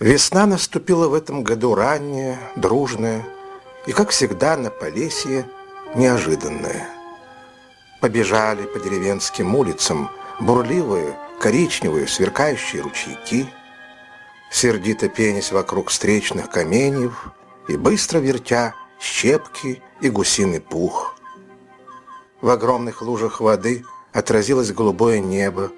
Весна наступила в этом году ранняя, дружная и, как всегда, на Полесье неожиданная. Побежали по деревенским улицам бурливые, коричневые, сверкающие ручейки, сердито пенясь вокруг встречных каменьев и быстро вертя щепки и гусиный пух. В огромных лужах воды отразилось голубое небо,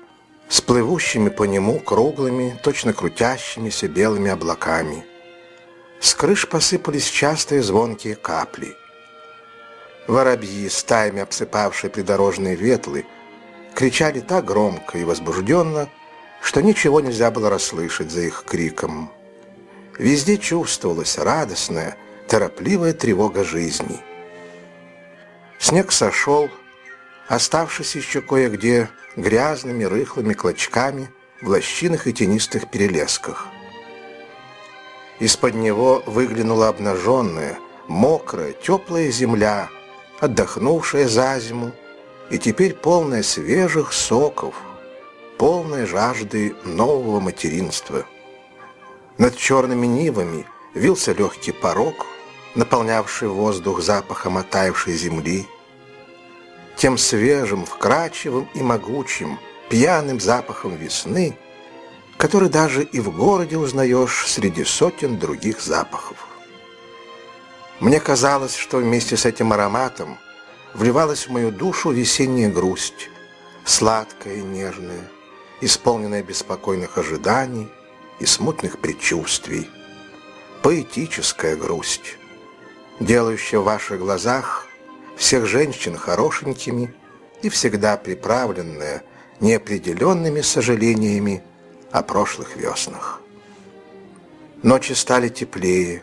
с плывущими по нему круглыми, точно крутящимися белыми облаками. С крыш посыпались частые звонкие капли. Воробьи, стаями обсыпавшие придорожные ветлы, кричали так громко и возбужденно, что ничего нельзя было расслышать за их криком. Везде чувствовалась радостная, торопливая тревога жизни. Снег сошел, оставшись еще кое-где грязными рыхлыми клочками в лощинах и тенистых перелесках. Из-под него выглянула обнаженная, мокрая, теплая земля, отдохнувшая за зиму, и теперь полная свежих соков, полная жажды нового материнства. Над черными нивами вился легкий порог, наполнявший воздух запахом оттаившей земли, тем свежим, вкрадчивым и могучим, пьяным запахом весны, который даже и в городе узнаешь среди сотен других запахов. Мне казалось, что вместе с этим ароматом вливалась в мою душу весенняя грусть, сладкая и нежная, исполненная беспокойных ожиданий и смутных предчувствий, поэтическая грусть, делающая в ваших глазах всех женщин хорошенькими и всегда приправленная неопределенными сожалениями о прошлых веснах. Ночи стали теплее.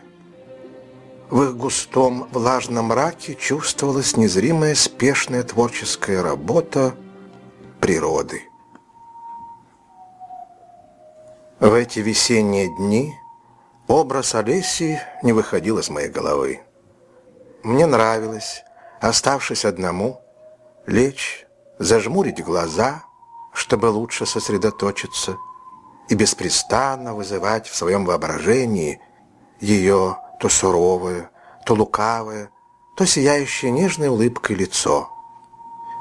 В их густом влажном мраке чувствовалась незримая спешная творческая работа природы. В эти весенние дни образ Олеси не выходил из моей головы. Мне нравилось, оставшись одному, лечь, зажмурить глаза, чтобы лучше сосредоточиться, и беспрестанно вызывать в своем воображении ее то суровое, то лукавое, то сияющее нежной улыбкой лицо,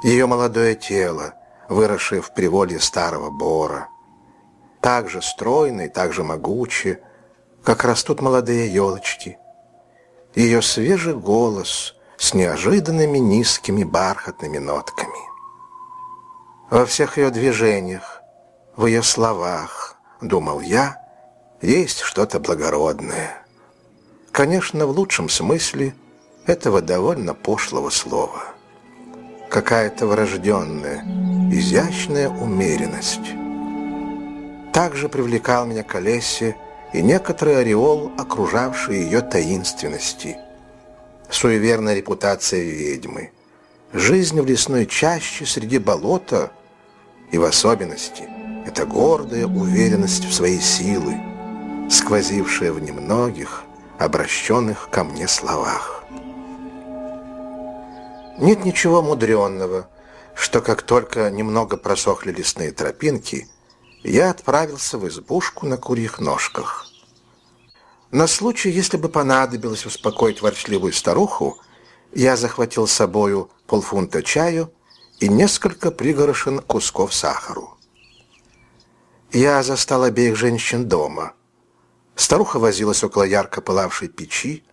ее молодое тело, выросшее в приволье старого бора, так же стройное, так же могучее, как растут молодые елочки, ее свежий голос — с неожиданными низкими бархатными нотками. Во всех ее движениях, в ее словах, думал я, есть что-то благородное. Конечно, в лучшем смысле этого довольно пошлого слова. Какая-то врожденная, изящная умеренность. Также привлекал меня к Олесе и некоторый ореол, окружавший ее таинственности – суеверная репутация ведьмы, жизнь в лесной чаще среди болота и в особенности эта гордая уверенность в своей силы, сквозившая в немногих, обращенных ко мне словах. Нет ничего мудренного, что как только немного просохли лесные тропинки, я отправился в избушку на курьих ножках. На случай, если бы понадобилось успокоить ворчливую старуху, я захватил с собою полфунта чаю и несколько пригорошин кусков сахару. Я застал обеих женщин дома. Старуха возилась около ярко пылавшей печи,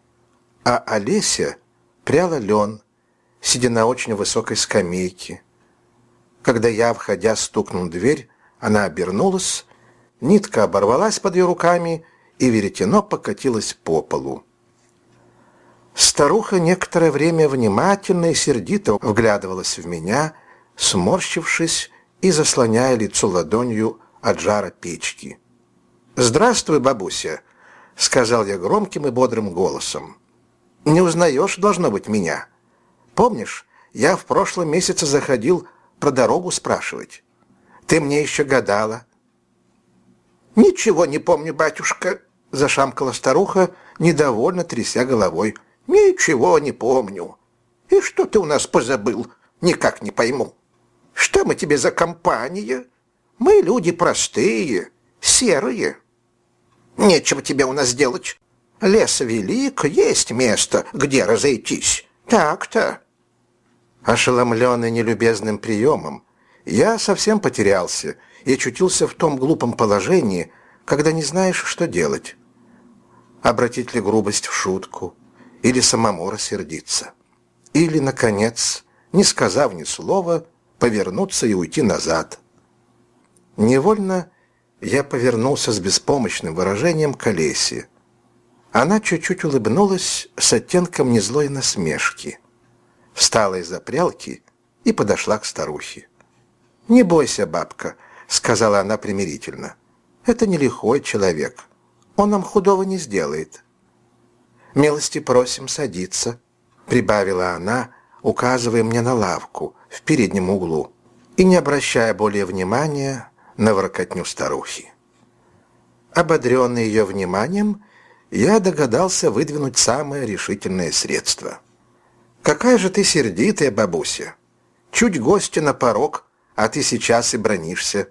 а Олеся пряла лен, сидя на очень высокой скамейке. Когда я, входя, стукнул дверь, она обернулась, нитка оборвалась под ее руками, и веретено покатилось по полу. Старуха некоторое время внимательно и сердито вглядывалась в меня, сморщившись и заслоняя лицо ладонью от жара печки. «Здравствуй, бабуся», — сказал я громким и бодрым голосом. «Не узнаешь, должно быть, меня. Помнишь, я в прошлом месяце заходил про дорогу спрашивать. Ты мне еще гадала, «Ничего не помню, батюшка», — зашамкала старуха, недовольно тряся головой. «Ничего не помню. И что ты у нас позабыл? Никак не пойму. Что мы тебе за компания? Мы люди простые, серые». Нечего тебе у нас делать. Лес велик, есть место, где разойтись. Так-то. Ошеломленный нелюбезным приемом, я совсем потерялся и очутился в том глупом положении, когда не знаешь, что делать. Обратить ли грубость в шутку, или самому рассердиться. Или, наконец, не сказав ни слова, повернуться и уйти назад. Невольно я повернулся с беспомощным выражением к Олесе. Она чуть-чуть улыбнулась с оттенком незлой насмешки. Встала из-за прялки и подошла к старухе. «Не бойся, бабка», — сказала она примирительно. «Это не лихой человек. Он нам худого не сделает». «Милости просим садиться», — прибавила она, указывая мне на лавку в переднем углу и не обращая более внимания на воркотню старухи. Ободренный ее вниманием, я догадался выдвинуть самое решительное средство. «Какая же ты сердитая, бабуся! Чуть гостя на порог, а ты сейчас и бронишься.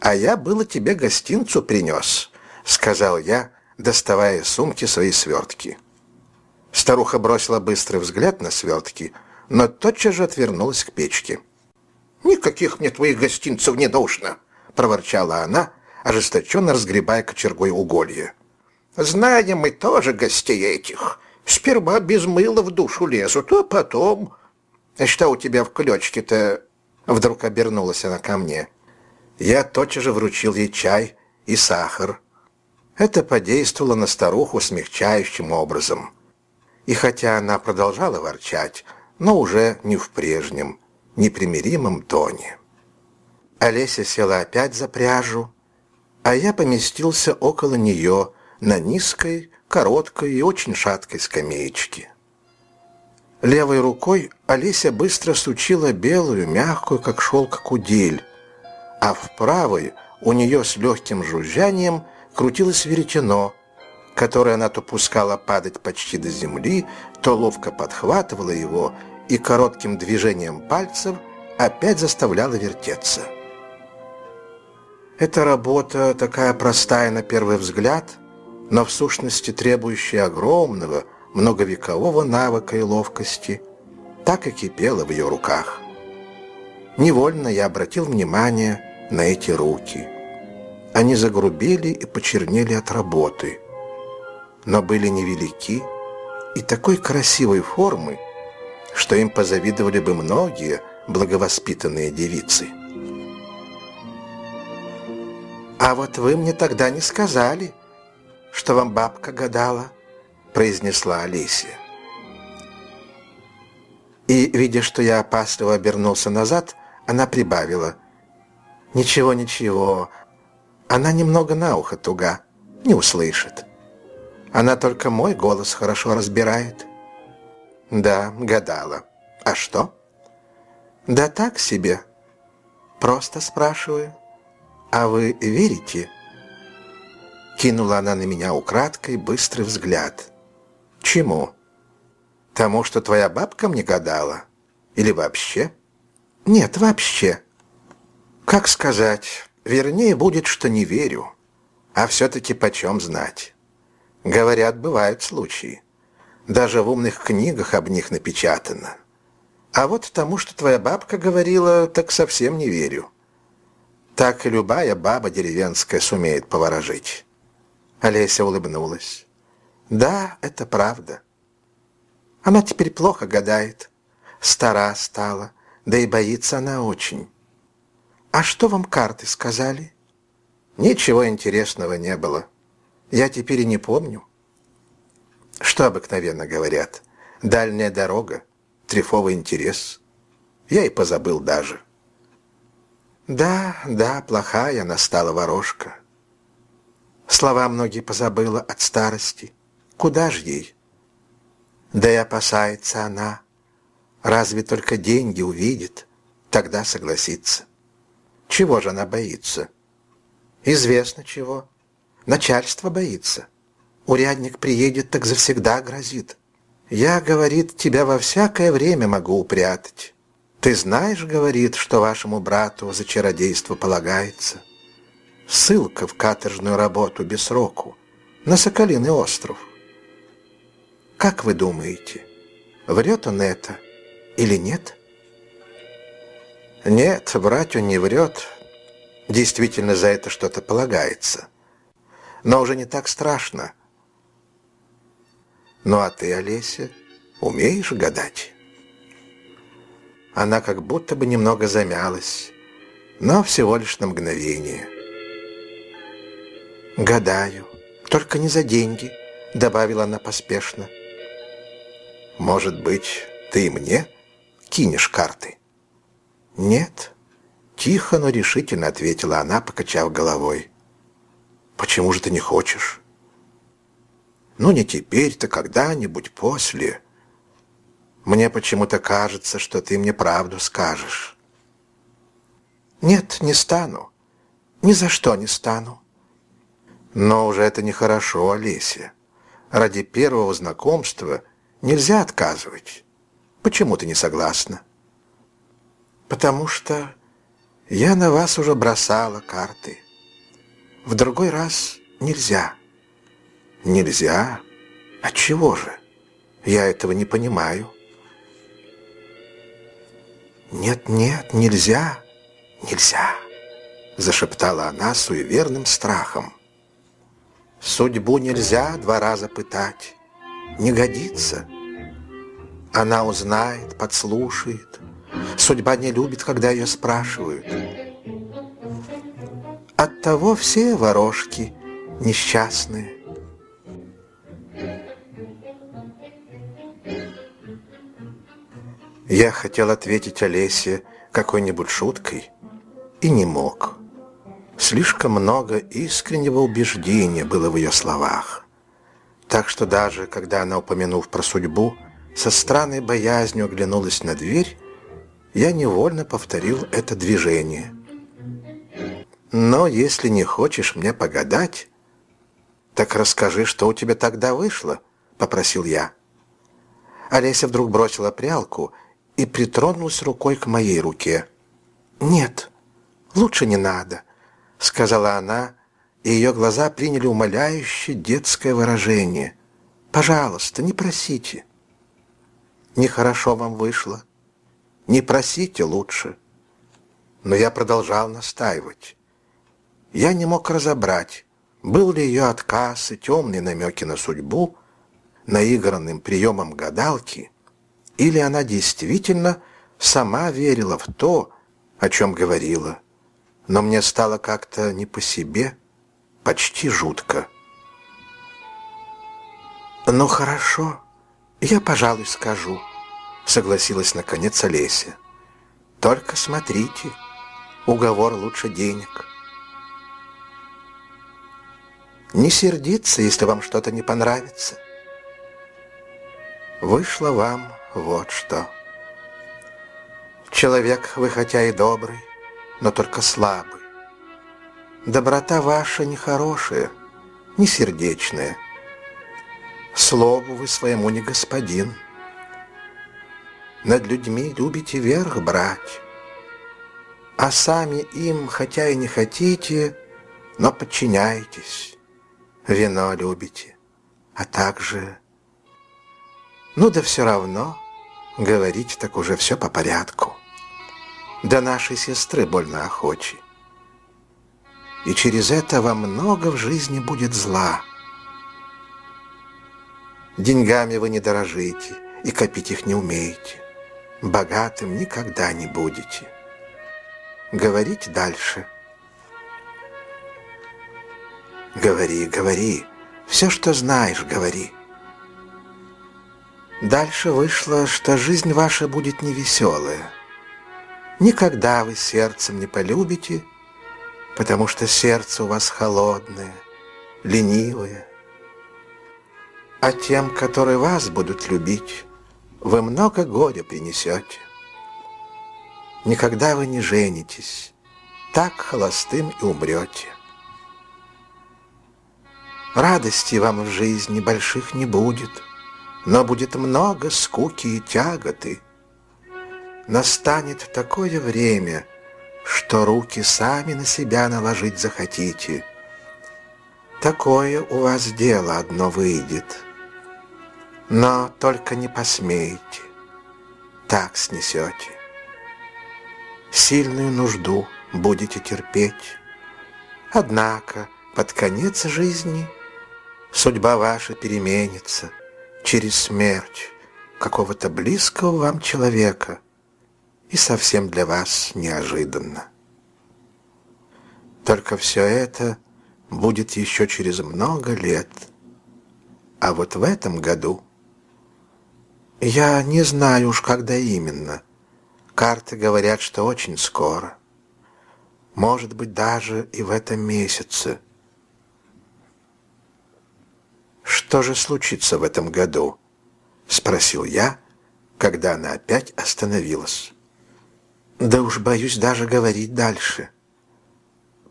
А я было тебе гостинцу принес», — сказал я, доставая из сумки свои свертки. Старуха бросила быстрый взгляд на свертки, но тотчас же отвернулась к печке. «Никаких мне твоих гостинцев не должно!» — проворчала она, ожесточенно разгребая кочергой уголье. «Знаем мы тоже гостей этих. Сперва без мыла в душу лезут, а потом...» «А что у тебя в клёчке-то?» Вдруг обернулась она ко мне. Я тотчас же вручил ей чай и сахар. Это подействовало на старуху смягчающим образом. И хотя она продолжала ворчать, но уже не в прежнем, непримиримом тоне. Олеся села опять за пряжу, а я поместился около нее на низкой, короткой и очень шаткой скамеечке. Левой рукой Олеся быстро сучила белую, мягкую, как шелк, кудель, а в правой у нее с легким жужжанием крутилось веретено, которое она то пускала падать почти до земли, то ловко подхватывала его и коротким движением пальцев опять заставляла вертеться. Эта работа такая простая на первый взгляд, но в сущности требующая огромного, многовекового навыка и ловкости, так и кипела в ее руках. Невольно я обратил внимание на эти руки. Они загрубели и почернели от работы, но были невелики и такой красивой формы, что им позавидовали бы многие благовоспитанные девицы. «А вот вы мне тогда не сказали, что вам бабка гадала», — произнесла Алисия. И, видя, что я опасливо обернулся назад, она прибавила. «Ничего, ничего, она немного на ухо туга, не услышит. Она только мой голос хорошо разбирает». «Да, гадала. А что?» «Да так себе. Просто спрашиваю». «А вы верите?» Кинула она на меня украдкой быстрый взгляд. «Чему? Тому, что твоя бабка мне гадала? Или вообще?» «Нет, вообще». «Как сказать? Вернее, будет, что не верю. А все-таки почем знать?» Говорят, бывают случаи. Даже в умных книгах об них напечатано. А вот тому, что твоя бабка говорила, так совсем не верю. Так и любая баба деревенская сумеет поворожить. Олеся улыбнулась. Да, это правда. Она теперь плохо гадает. Стара стала, да и боится она очень. А что вам карты сказали? Ничего интересного не было. Я теперь и не помню. Что обыкновенно говорят? Дальняя дорога, трефовый интерес. Я и позабыл даже. Да, да, плохая она стала ворожка. Слова многие позабыла от старости. Куда ж ей? Да и опасается она. Разве только деньги увидит, тогда согласится. Чего же она боится? Известно чего. Начальство боится. Урядник приедет, так завсегда грозит. Я, говорит, тебя во всякое время могу упрятать. «Ты знаешь, — говорит, — что вашему брату за чародейство полагается. ссылка в каторжную работу без сроку, на Соколиный остров. Как вы думаете, врет он это или нет? Нет, врать он не врет. Действительно, за это что-то полагается. Но уже не так страшно. Ну а ты, Олеся, умеешь гадать? Она как будто бы немного замялась, но всего лишь на мгновение. «Гадаю, только не за деньги», — добавила она поспешно. «Может быть, ты мне кинешь карты?» «Нет», — тихо, но решительно ответила она, покачав головой. «Почему же ты не хочешь?» «Ну, не теперь-то, когда-нибудь после. Мне почему-то кажется, что ты мне правду скажешь». «Нет, не стану. Ни за что не стану». «Но уже это нехорошо, Олеся. Ради первого знакомства нельзя отказывать. Почему ты не согласна?» «Потому что я на вас уже бросала карты. В другой раз нельзя». «Нельзя? Отчего же? Я этого не понимаю». «Нет-нет, нельзя, нельзя», — зашептала она суеверным страхом. «Судьбу нельзя два раза пытать, не годится. Она узнает, подслушает. Судьба не любит, когда ее спрашивают. Оттого все ворожки несчастные». Я хотел ответить Олесе какой-нибудь шуткой и не мог. Слишком много искреннего убеждения было в ее словах. Так что даже когда она, упомянув про судьбу, со странной боязнью оглянулась на дверь, я невольно повторил это движение. «Но если не хочешь мне погадать, так расскажи, что у тебя тогда вышло», — попросил я. Олеся вдруг бросила прялку и притронулась рукой к моей руке. «Нет, лучше не надо», — сказала она, и ее глаза приняли умоляющее детское выражение. «Пожалуйста, не просите». «Нехорошо вам вышло. Не просите лучше». Но я продолжал настаивать. Я не мог разобрать, был ли ее отказ и темные намеки на судьбу, наигранным приемом гадалки — или она действительно сама верила в то, о чем говорила. Но мне стало как-то не по себе, почти жутко. «Ну хорошо, я, пожалуй, скажу», — согласилась наконец Олеся. «Только смотрите, уговор лучше денег». Не сердиться, если вам что-то не понравится. Вышло вам вот что. Человек вы хотя и добрый, но только слабый. Доброта ваша нехорошая, не сердечная. Слову вы своему не господин. Над людьми любите верх брать, а сами им, хотя и не хотите, но подчиняетесь. Вино любите, а также ну да все равно, говорить так уже все по порядку. Да нашей сестры больно охочи. И через это во много в жизни будет зла. Деньгами вы не дорожите и копить их не умеете. Богатым никогда не будете. Говорить дальше. Говори, говори. Все, что знаешь, говори. Дальше вышло, что жизнь ваша будет невеселая. Никогда вы сердцем не полюбите, потому что сердце у вас холодное, ленивое. А тем, которые вас будут любить, вы много горя принесете. Никогда вы не женитесь, так холостым и умрете. Радости вам в жизни больших не будет — но будет много скуки и тяготы. Настанет такое время, что руки сами на себя наложить захотите. Такое у вас дело одно выйдет. Но только не посмеете, так снесете. Сильную нужду будете терпеть. Однако под конец жизни судьба ваша переменится через смерть какого-то близкого вам человека и совсем для вас неожиданно. Только все это будет еще через много лет. А вот в этом году я не знаю уж, когда именно. Карты говорят, что очень скоро. Может быть, даже и в этом месяце. «Что же случится в этом году?» — спросил я, когда она опять остановилась. «Да уж боюсь даже говорить дальше.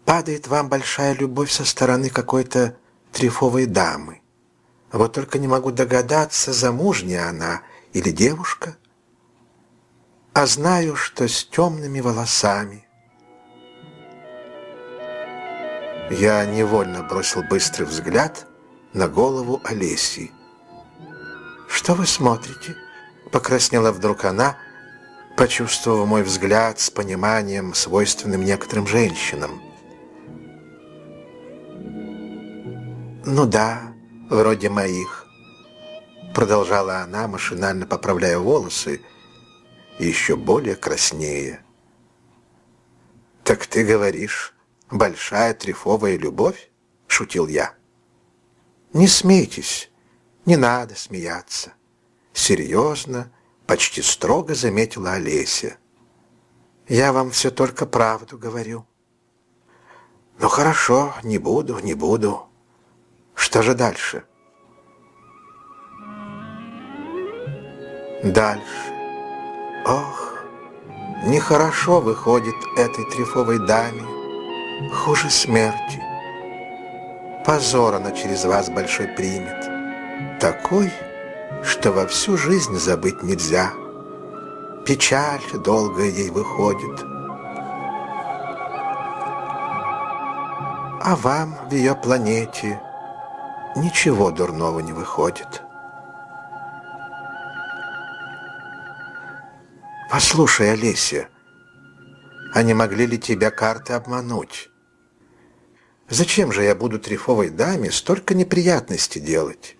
Падает вам большая любовь со стороны какой-то трефовой дамы. Вот только не могу догадаться, замужняя она или девушка, а знаю, что с темными волосами. Я невольно бросил быстрый взгляд на голову Олеси. «Что вы смотрите?» — покраснела вдруг она, почувствовав мой взгляд с пониманием, свойственным некоторым женщинам. «Ну да, вроде моих», продолжала она, машинально поправляя волосы, еще более краснее. «Так ты говоришь, большая трефовая любовь?» — шутил я. «Не смейтесь, не надо смеяться». Серьезно, почти строго заметила Олеся. «Я вам все только правду говорю». «Ну хорошо, не буду, не буду. Что же дальше?» Дальше. Ох, нехорошо выходит этой трефовой даме, хуже смерти. Позор она через вас большой примет, такой, что во всю жизнь забыть нельзя. Печаль долгая ей выходит. А вам в ее планете ничего дурного не выходит. «Послушай, Олеся, а не могли ли тебя карты обмануть? Зачем же я буду трефовой даме столько неприятностей делать?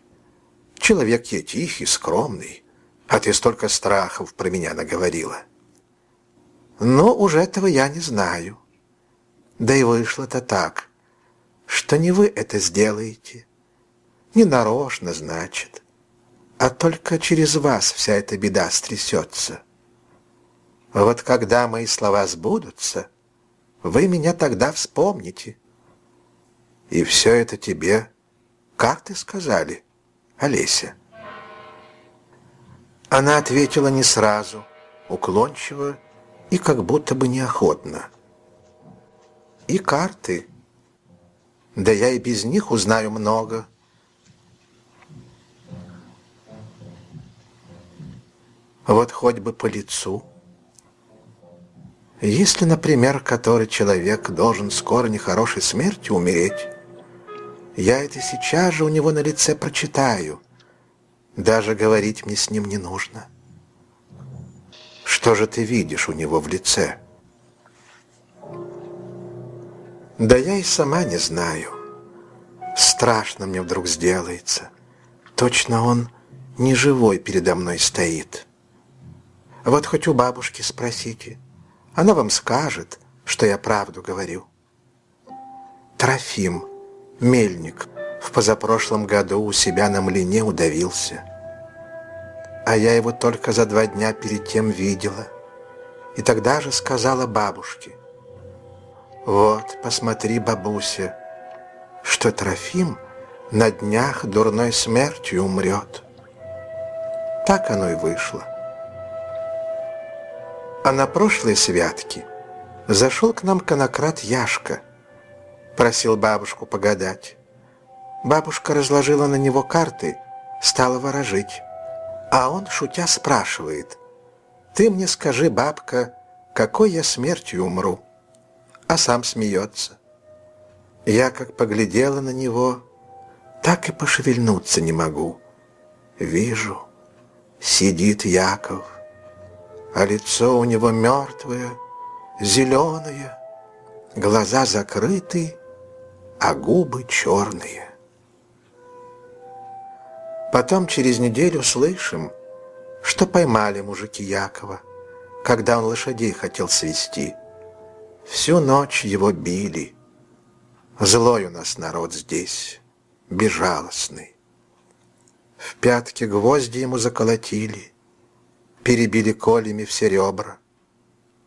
Человек я тихий, скромный, а ты столько страхов про меня наговорила. Но уж этого я не знаю. Да и вышло-то так, что не вы это сделаете. Не нарочно, значит, а только через вас вся эта беда стрясется». Вот когда мои слова сбудутся, вы меня тогда вспомните. И все это тебе, как ты сказали, Олеся? Она ответила не сразу, уклончиво и как будто бы неохотно. И карты. Да я и без них узнаю много. Вот хоть бы по лицу. Если, например, который человек должен скоро нехорошей смертью умереть, я это сейчас же у него на лице прочитаю. Даже говорить мне с ним не нужно. Что же ты видишь у него в лице? Да я и сама не знаю. Страшно мне вдруг сделается. Точно он не живой передо мной стоит. Вот хоть у бабушки спросите — она вам скажет, что я правду говорю. Трофим, мельник, в позапрошлом году у себя на млине удавился. А я его только за два дня перед тем видела. И тогда же сказала бабушке, «Вот, посмотри, бабуся, что Трофим на днях дурной смертью умрет». Так оно и вышло. А на прошлой святке зашел к нам конократ Яшка. Просил бабушку погадать. Бабушка разложила на него карты, стала ворожить. А он, шутя, спрашивает, «Ты мне скажи, бабка, какой я смертью умру?» а сам смеется. Я как поглядела на него, так и пошевельнуться не могу. Вижу, сидит Яков, а лицо у него мертвое, зеленое, глаза закрыты, а губы черные. Потом через неделю слышим, что поймали мужики Якова, когда он лошадей хотел свести. Всю ночь его били. Злой у нас народ здесь, безжалостный. В пятки гвозди ему заколотили, перебили колями все ребра,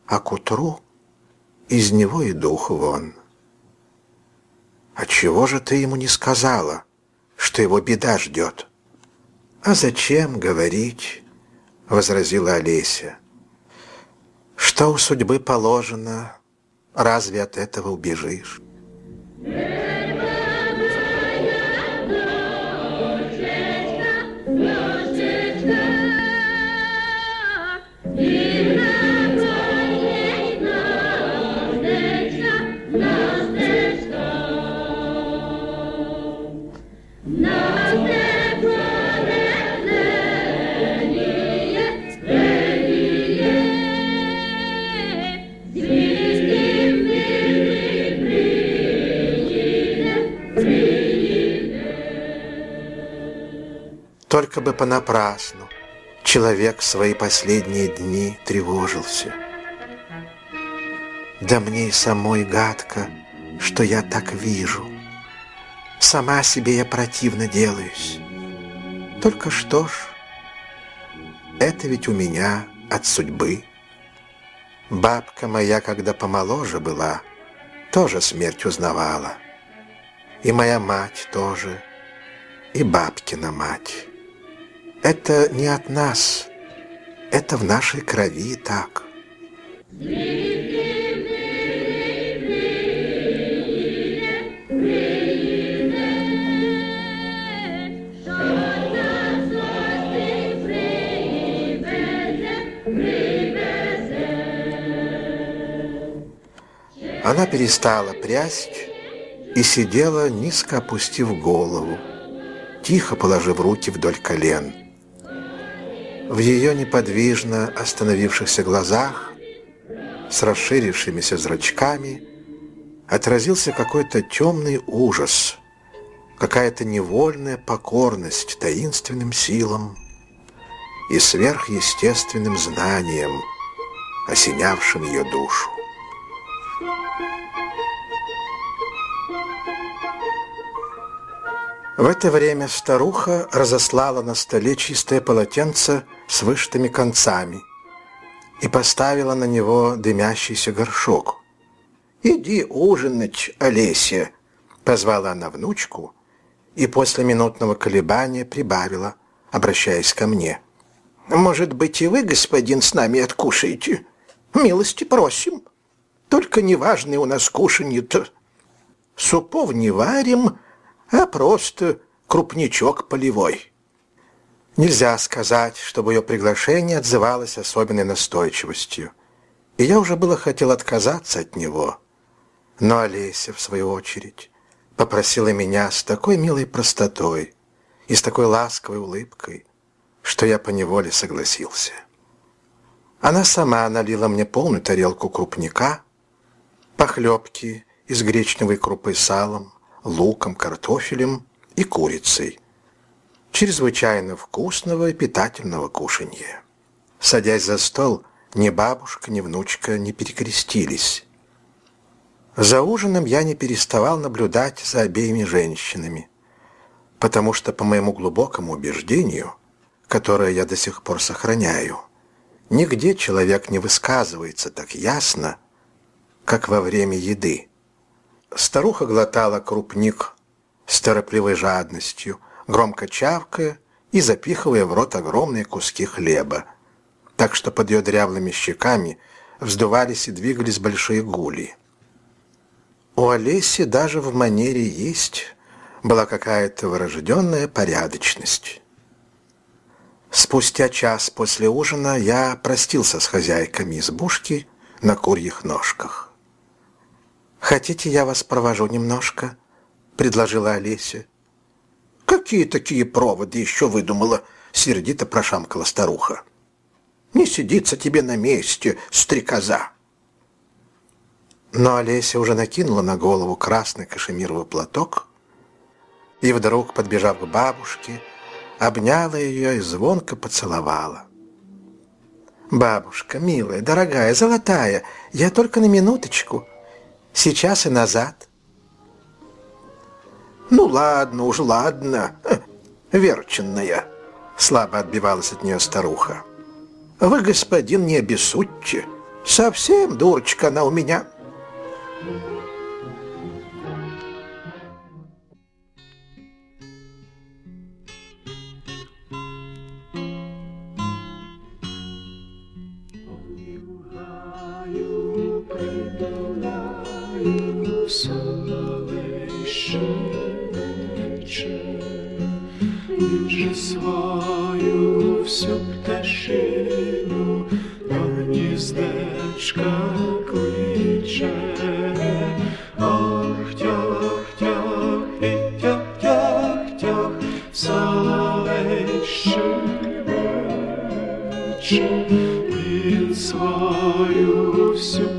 а к утру из него и дух вон. «А чего же ты ему не сказала, что его беда ждет?» «А зачем говорить?» — возразила Олеся. «Что у судьбы положено, разве от этого убежишь?» Только бы понапрасну человек в свои последние дни тревожился. Да мне и самой гадко, что я так вижу. Сама себе я противно делаюсь. Только что ж, это ведь у меня от судьбы. Бабка моя, когда помоложе была, тоже смерть узнавала. И моя мать тоже, и бабкина мать. Это не от нас. Это в нашей крови так. Она перестала прясть и сидела, низко опустив голову, тихо положив руки вдоль колен. В ее неподвижно остановившихся глазах с расширившимися зрачками отразился какой-то темный ужас, какая-то невольная покорность таинственным силам и сверхъестественным знанием, осенявшим ее душу. В это время старуха разослала на столе чистое полотенце с вышитыми концами и поставила на него дымящийся горшок. «Иди ужинать, Олеся!» — позвала она внучку и после минутного колебания прибавила, обращаясь ко мне. «Может быть, и вы, господин, с нами откушаете? Милости просим. Только неважные у нас кушанье-то. Супов не варим, а просто крупничок полевой». Нельзя сказать, чтобы ее приглашение отзывалось особенной настойчивостью. И я уже было хотел отказаться от него. Но Олеся, в свою очередь, попросила меня с такой милой простотой и с такой ласковой улыбкой, что я поневоле согласился. Она сама налила мне полную тарелку крупника, похлебки из гречневой крупы салом, луком, картофелем и курицей, чрезвычайно вкусного и питательного кушанья. Садясь за стол, ни бабушка, ни внучка не перекрестились. За ужином я не переставал наблюдать за обеими женщинами, потому что, по моему глубокому убеждению, которое я до сих пор сохраняю, нигде человек не высказывается так ясно, как во время еды. Старуха глотала крупник с торопливой жадностью – громко чавкая и запихивая в рот огромные куски хлеба, так что под ее дряблыми щеками вздувались и двигались большие гули. У Олеси даже в манере есть была какая-то врожденная порядочность. Спустя час после ужина я простился с хозяйками избушки на курьих ножках. «Хотите, я вас провожу немножко?» — предложила Олеся. «Какие такие проводы еще выдумала?» — сердито прошамкала старуха. «Не сидится тебе на месте, стрекоза!» Но Олеся уже накинула на голову красный кашемировый платок и вдруг, подбежав к бабушке, обняла ее и звонко поцеловала. «Бабушка, милая, дорогая, золотая, я только на минуточку, сейчас и назад». «Ну ладно уж, ладно, верченная», — слабо отбивалась от нее старуха. «Вы, господин, не обессудьте, совсем дурочка она у меня». Же свою всю